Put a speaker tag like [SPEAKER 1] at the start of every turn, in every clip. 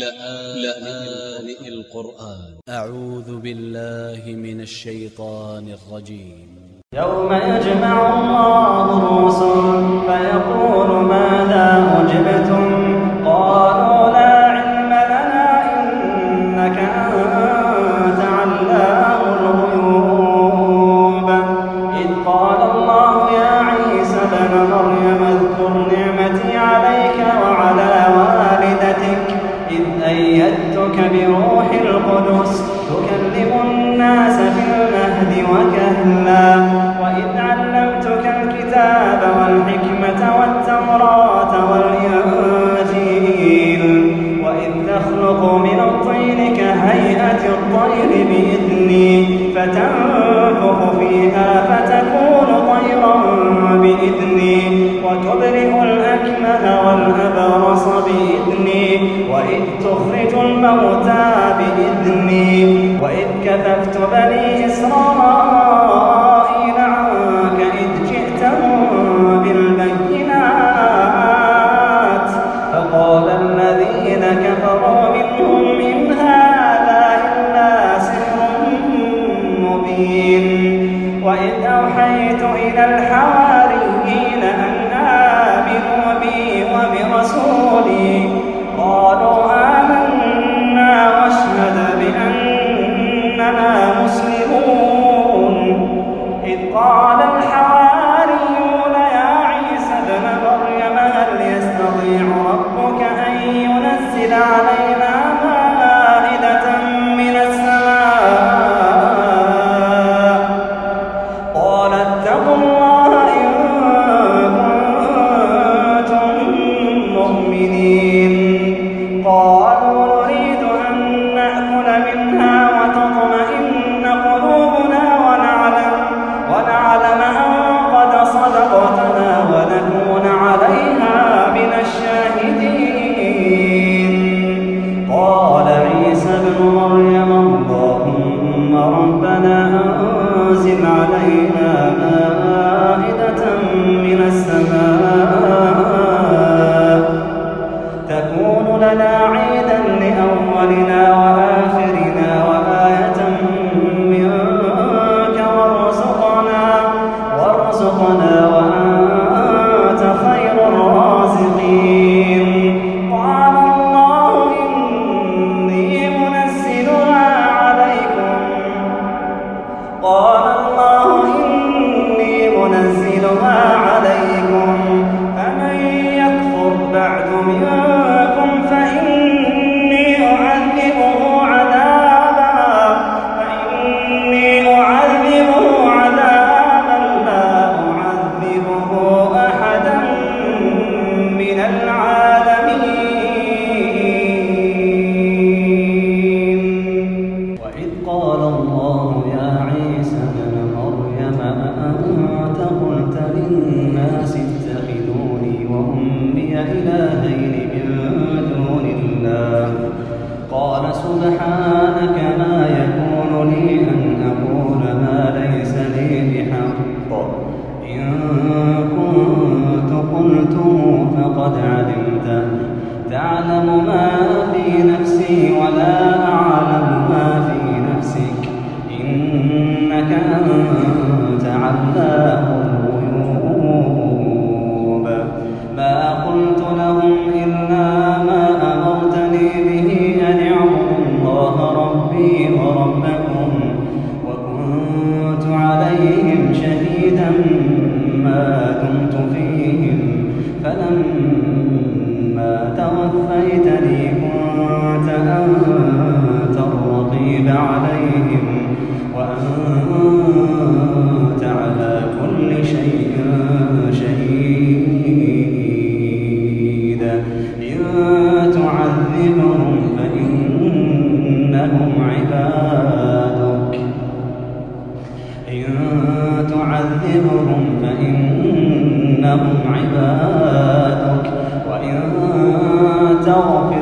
[SPEAKER 1] لآن القرآن. أ ع و ذ ب ا ل ل ه من ا ل ش ي ط ا ن ا ل ج ي م
[SPEAKER 2] يوم يجمع الله الرسل فيقول ماذا أجبتم؟ قالوا لا علم لنا إنك أنت علام الغيوب. إذ قال الله يا عيسى بن مريم وكهلا. وإذ علمتك الكتاب والحكمة والتوراة والإنجيل. وإذ تخلق من الطين كهيئة الطير بإذني. فتنفخ فيها فتكون طيرا بإذني. وتبرئ الأكمه والأبرص بإذني. وإذ تخرج الموتى بإذني وإذ كففت بني إسرائيل عنك إذ جئتهم بالبينات. فقال الذين كفروا منهم إن هذا إلا سحر مبين. وإذ أوحيت إلى الحواريين أن آمنوا بي وبرسولي قالوا آمنا واشهد لنا قال الله يا عيسى ابن مريم أأنت قلت للناس اتخذوني وأمي إلهين من دون الله؟ قال سبحانك عليهم وأنت على كل شيء شهيد. إن تعذبهم فإنهم عبادك. إن تعذبهم فإنهم عبادك. وإن تغفر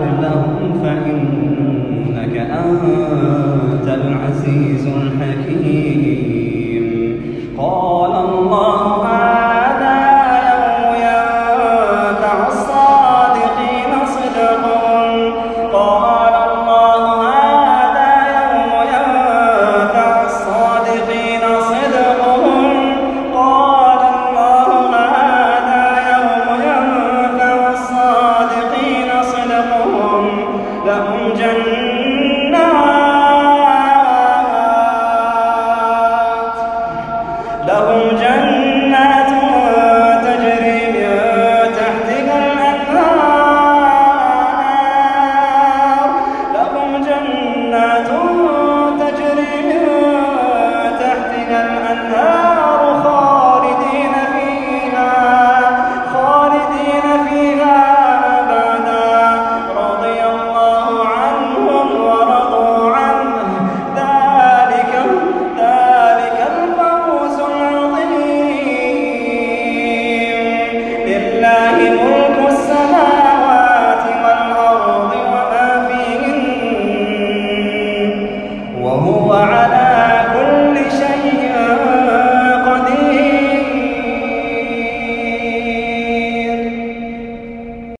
[SPEAKER 2] لهم جنات